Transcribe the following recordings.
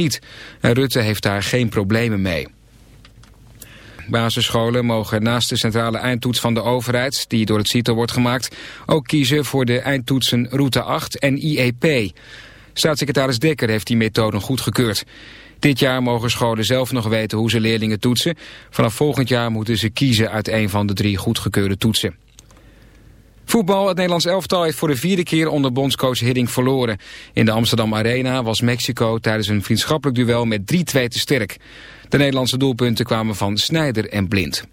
niet. En Rutte heeft daar geen problemen mee. Basisscholen mogen naast de centrale eindtoets van de overheid, die door het CITO wordt gemaakt, ook kiezen voor de eindtoetsen Route 8 en IEP. Staatssecretaris Dekker heeft die methode goedgekeurd. Dit jaar mogen scholen zelf nog weten hoe ze leerlingen toetsen. Vanaf volgend jaar moeten ze kiezen uit een van de drie goedgekeurde toetsen. Voetbal, het Nederlands elftal heeft voor de vierde keer onder bondscoach Hiddink verloren. In de Amsterdam Arena was Mexico tijdens een vriendschappelijk duel met 3-2 te sterk. De Nederlandse doelpunten kwamen van Snijder en Blind.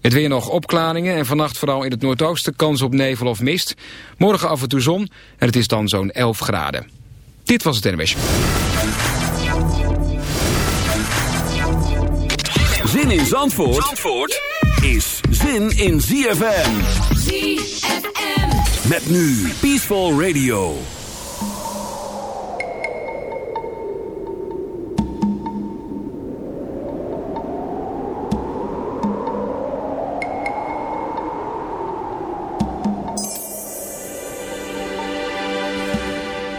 Het weer nog opklaringen en vannacht vooral in het noordoosten kans op nevel of mist. Morgen af en toe zon en het is dan zo'n 11 graden. Dit was het NWS. Zin in Zandvoort, Zandvoort is zin in ZFM. ZFM. Met nu Peaceful Radio.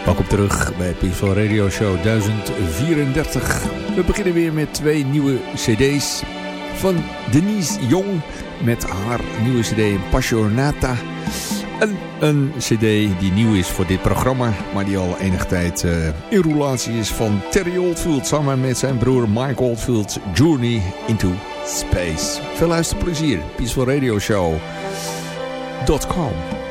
Welkom terug bij Peaceful Radio Show 1034. We beginnen weer met twee nieuwe cd's van Denise Jong met haar nieuwe cd Passionata. En een cd die nieuw is voor dit programma, maar die al enige tijd uh, in roulatie is van Terry Oldfield samen met zijn broer Mike Oldfield Journey into Space. Veel luisterplezier, peacefulradioshow.com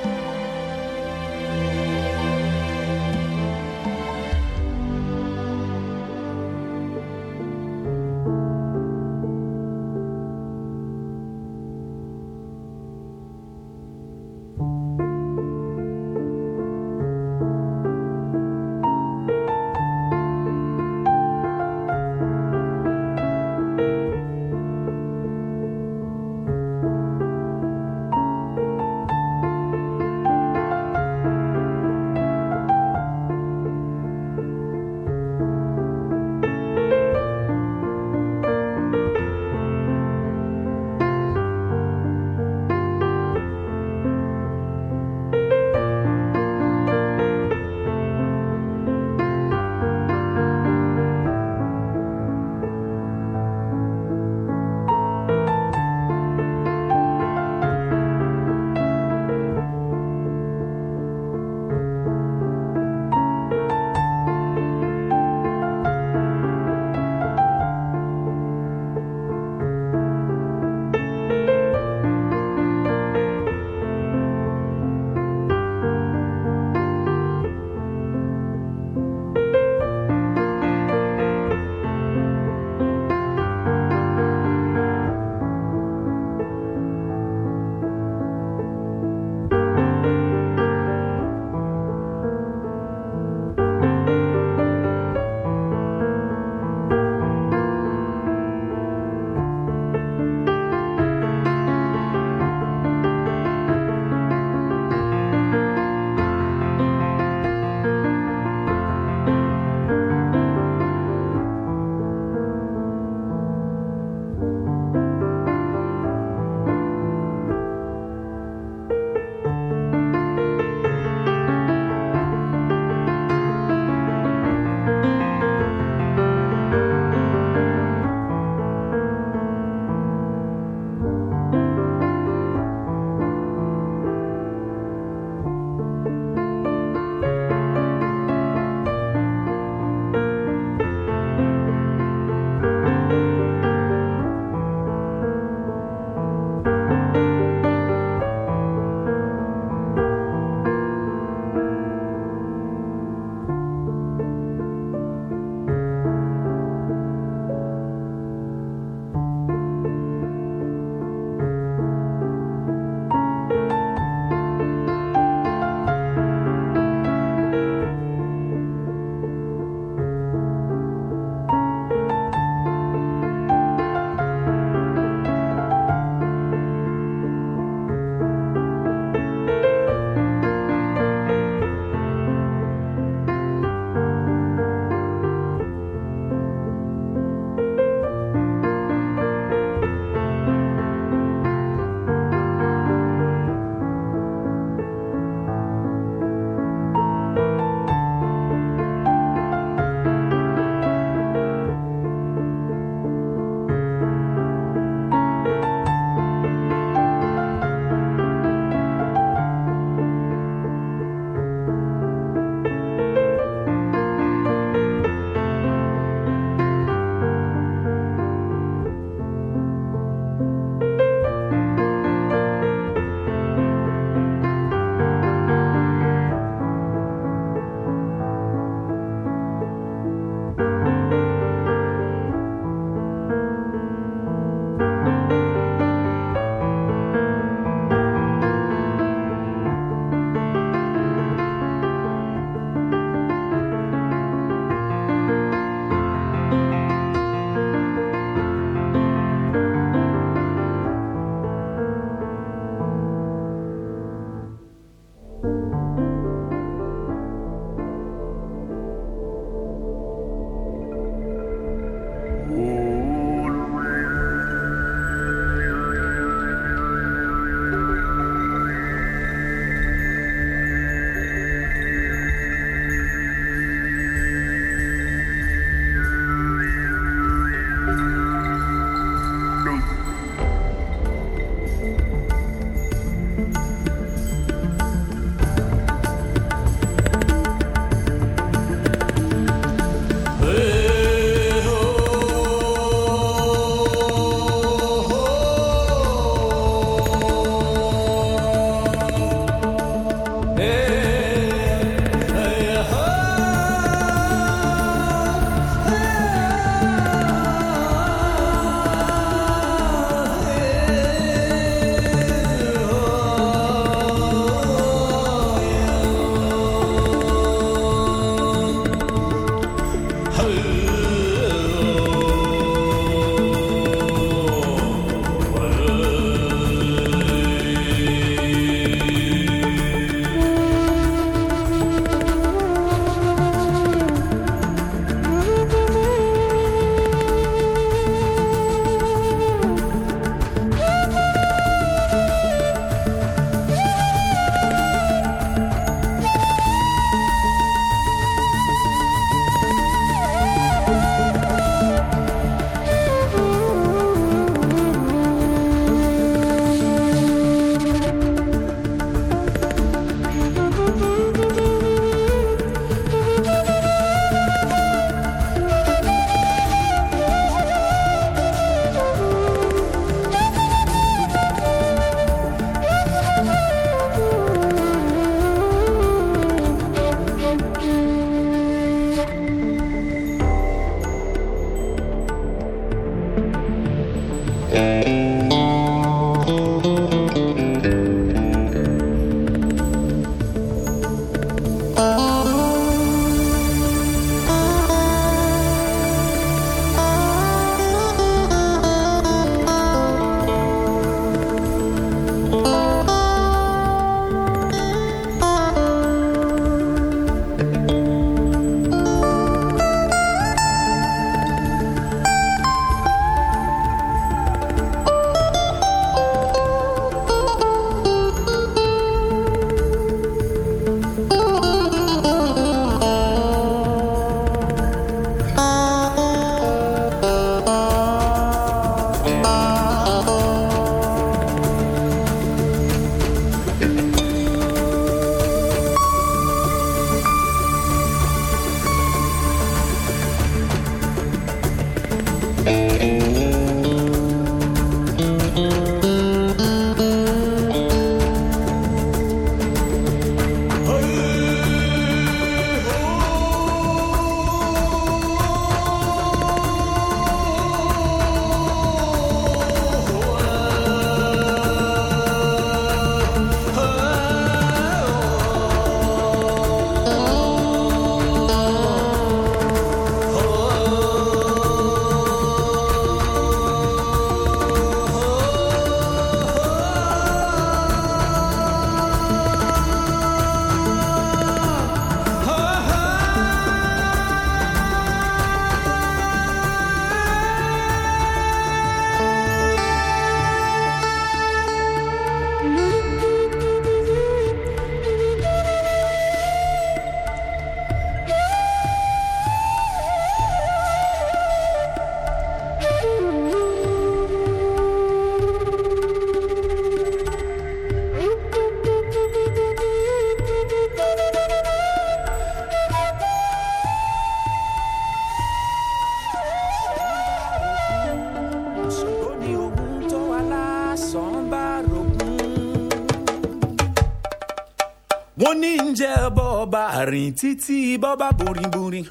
rìn títí bọ́bá burinburin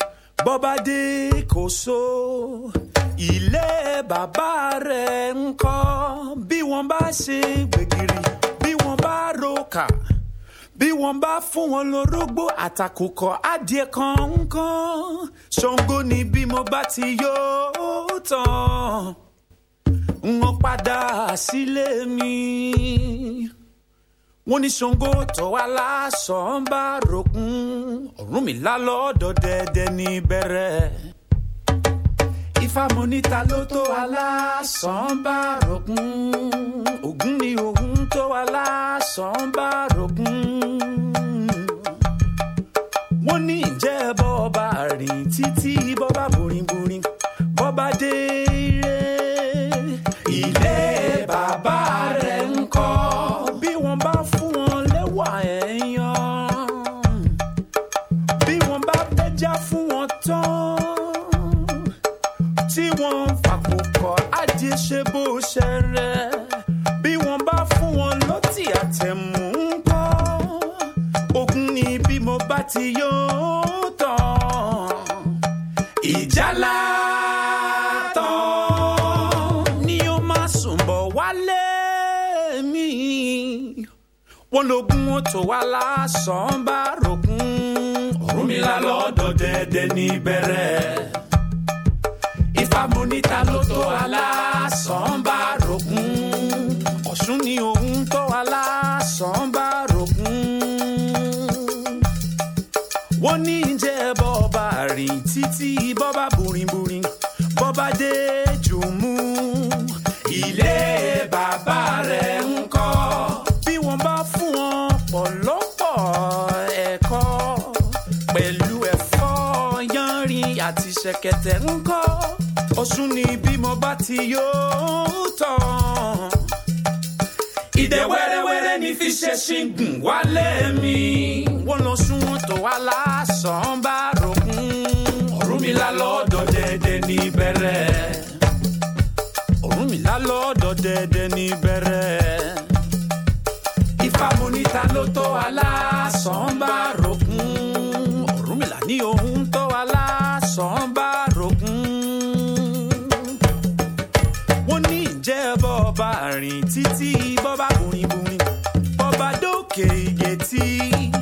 bọ́bá dé kò so ilé bàbá rẹ̀ ń kọ́ bí wọ́n bá ṣe gbẹ̀gìrì bí wọ́n bá roka bí wọ́n bá fún wọn lórógbó àtàkùkọ adìẹ kan ṣòǹgó ni bí mo bá ti yóò tán ń padà sílé mi. Wọ́n ní tó wá lásán bá rògùn Ọ̀rúnmìlà lọ́dọ̀ dẹ́dẹ́ ní bẹ̀rẹ̀. Ifá mo níta ló tó wá lásán bá rògùn Ògún ni òun tó lásán bá rògùn. wọ́n ní ìjẹ́ bọ́ọ̀bà rìn títí bọ́ọ̀bà burinburin bọ́ọ̀bà dé ilé wọ́n lógún tó wá lásán bá rògún. Ọ̀rúnmìlà lọ́dọ̀ dẹ́dẹ́ ní bẹ̀rẹ̀. Ifá mo níta ló tó wá lásán ṣẹ̀kẹ̀tẹ̀ ń kọ́ oṣù ni bí mo bá ti yóò tán. ìdẹ wẹ́rẹ́wẹ́rẹ́ ní fi ṣe ṣíngùn wálé mi. wọ́n lọ sún wọn tó wá lásán bá rògún. Ọ̀rúnmìlà lọ́dọ̀ dẹ́dẹ́ ní bẹ̀rẹ̀. Ọ̀rúnmìlà lọ́dọ̀ dẹ́dẹ́ ní bẹ̀rẹ̀. Ifá monita ló tó ala. que yeti.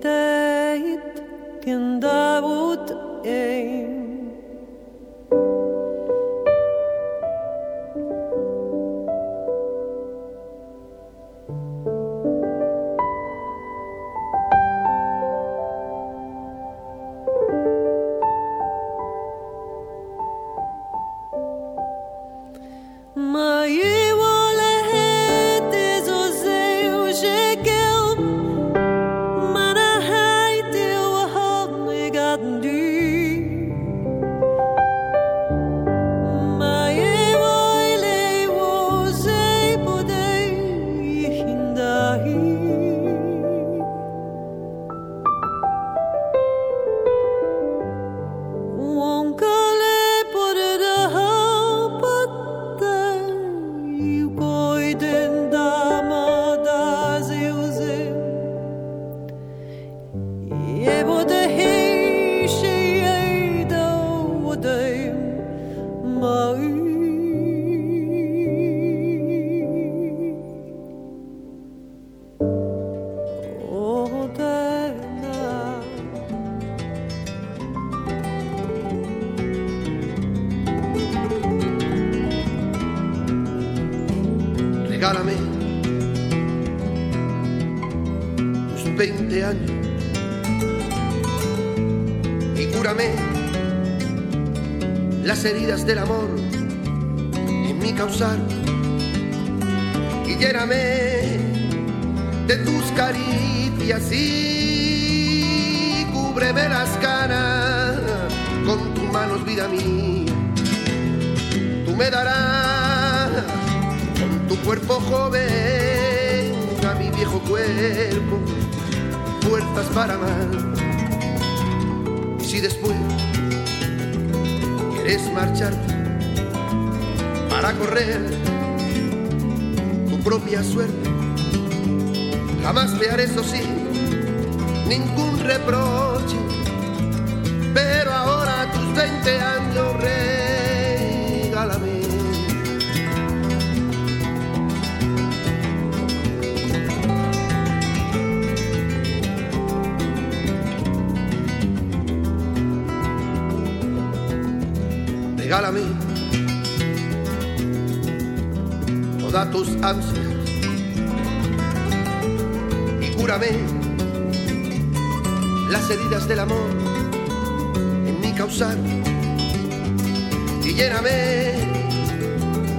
deit, ken Davut ein. vida mía. Tú me darás con tu cuerpo joven a mi viejo cuerpo fuerzas para amar. Y si después quieres marcharte para correr tu propia suerte, jamás te haré eso sí, ningún reproche, pero tus 20 años, regálame. Regálame todas tus ansias y cúrame las heridas del amor causar y lléname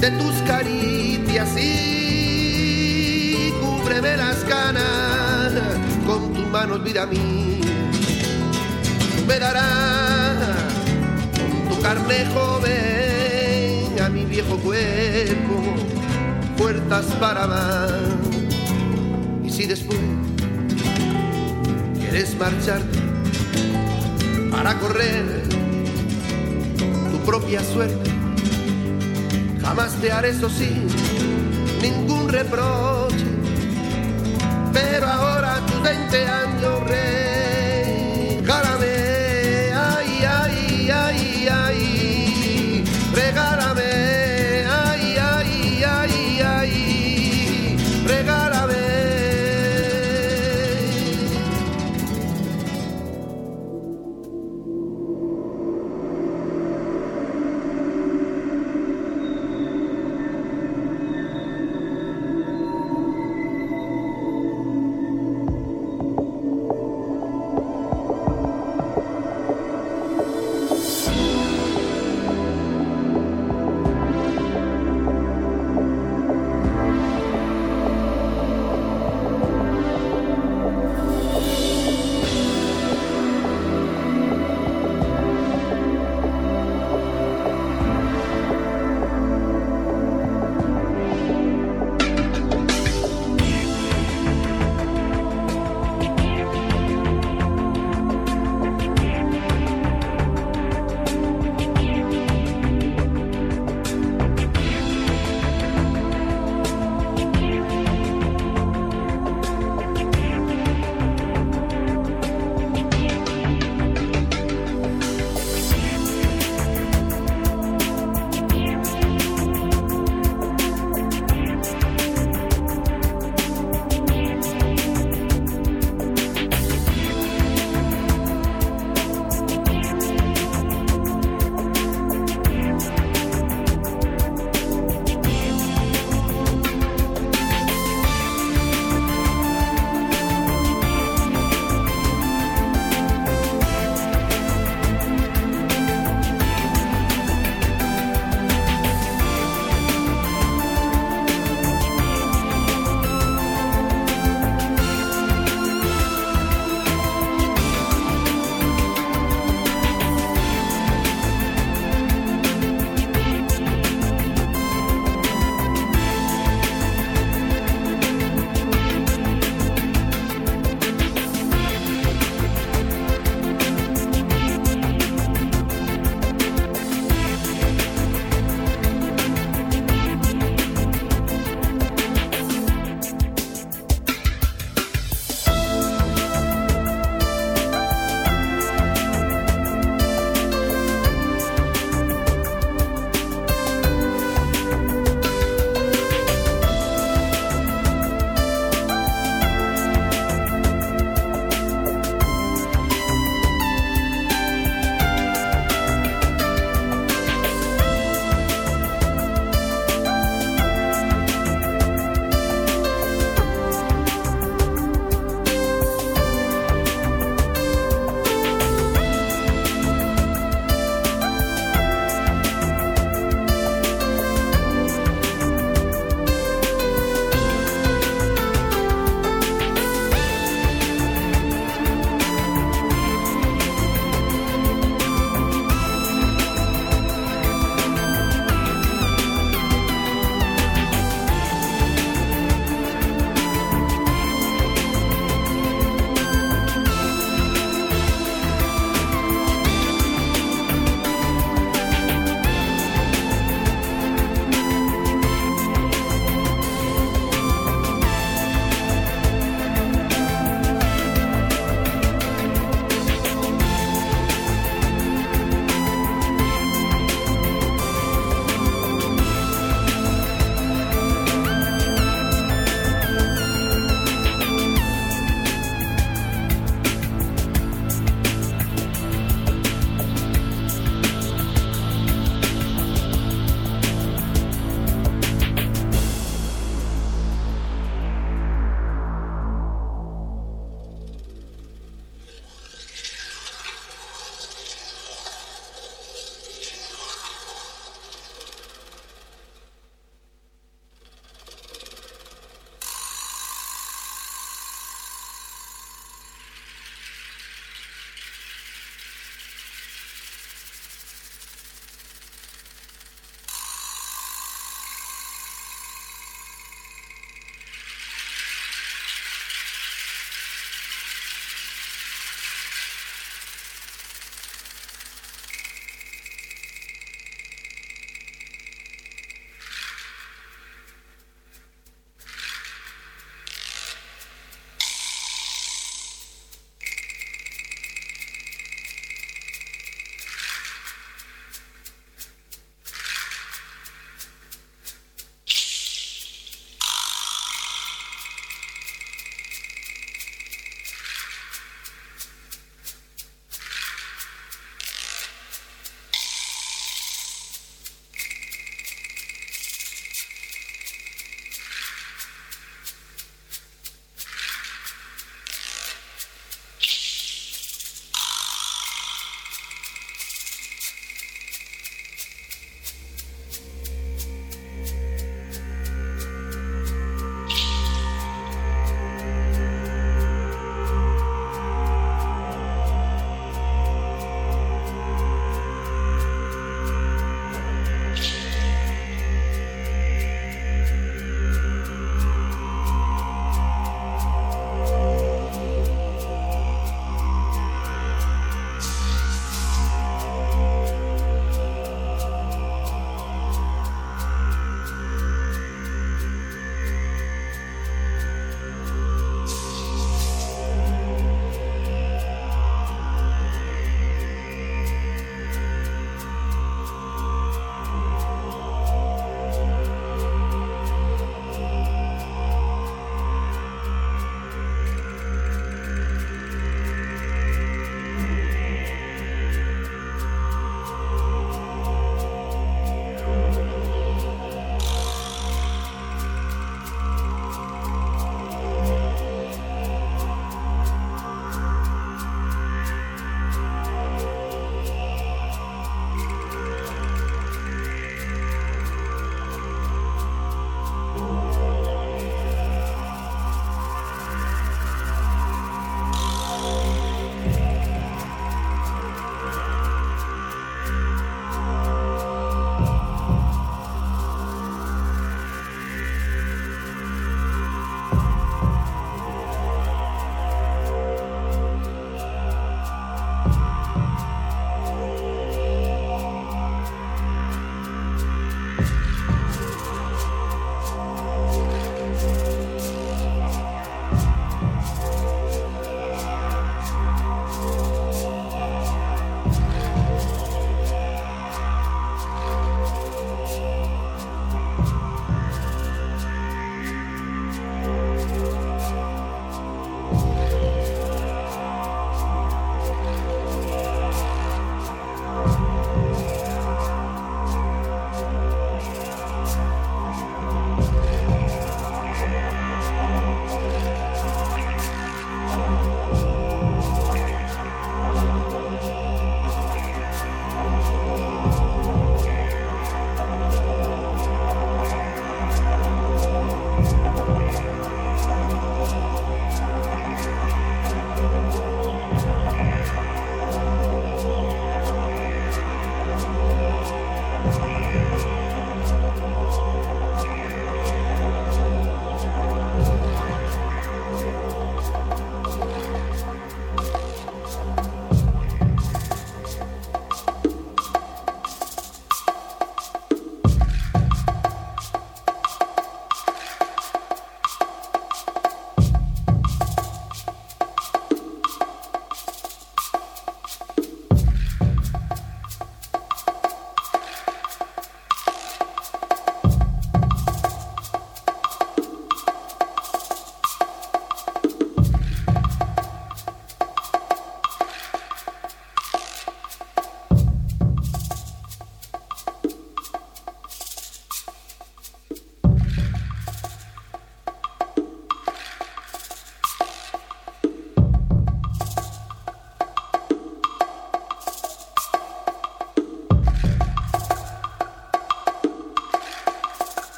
de tus caricias y cúbreme las canas con tus manos, vida mía. Tú me darás carne joven a mi viejo cuerpo, puertas para más. Y si después quieres marcharte para correr tu propia suerte. Jamás te haré eso sin ningún reproche. Pero ahora tus 20 años, rey, regálame, ay, ay, ay, ay, regálame, ay, ay, ay, ay, regálame.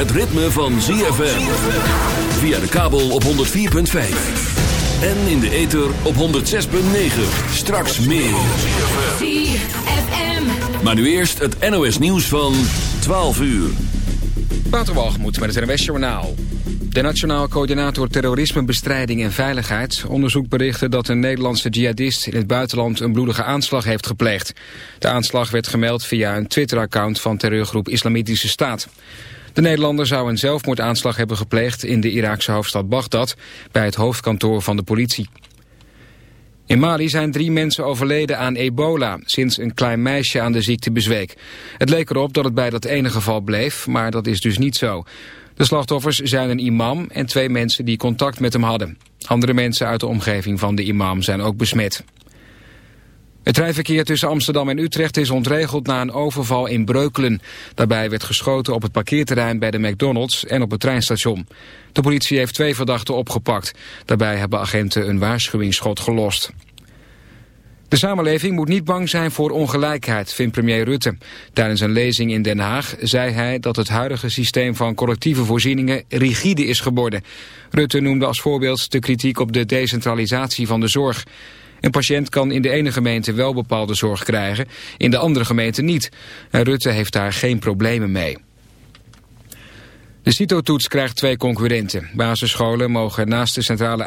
Het ritme van ZFM. Via de kabel op 104.5. En in de ether op 106.9. Straks meer. ZFM. Maar nu eerst het NOS nieuws van 12 uur. Waterwalgemoed met het NOS Journaal. De Nationaal Coördinator Terrorismebestrijding en Veiligheid onderzoekt berichten dat een Nederlandse jihadist in het buitenland een bloedige aanslag heeft gepleegd. De aanslag werd gemeld via een Twitter-account van terreurgroep Islamitische Staat. De Nederlander zou een zelfmoordaanslag hebben gepleegd in de Iraakse hoofdstad Bagdad bij het hoofdkantoor van de politie. In Mali zijn drie mensen overleden aan ebola sinds een klein meisje aan de ziekte bezweek. Het leek erop dat het bij dat ene geval bleef, maar dat is dus niet zo. De slachtoffers zijn een imam en twee mensen die contact met hem hadden. Andere mensen uit de omgeving van de imam zijn ook besmet. Het treinverkeer tussen Amsterdam en Utrecht is ontregeld na een overval in Breukelen. Daarbij werd geschoten op het parkeerterrein bij de McDonald's en op het treinstation. De politie heeft twee verdachten opgepakt. Daarbij hebben agenten een waarschuwingsschot gelost. De samenleving moet niet bang zijn voor ongelijkheid, vindt premier Rutte. Tijdens een lezing in Den Haag zei hij dat het huidige systeem van collectieve voorzieningen rigide is geworden. Rutte noemde als voorbeeld de kritiek op de decentralisatie van de zorg. Een patiënt kan in de ene gemeente wel bepaalde zorg krijgen, in de andere gemeente niet. En Rutte heeft daar geen problemen mee. De CITO-toets krijgt twee concurrenten. Basisscholen mogen naast de centrale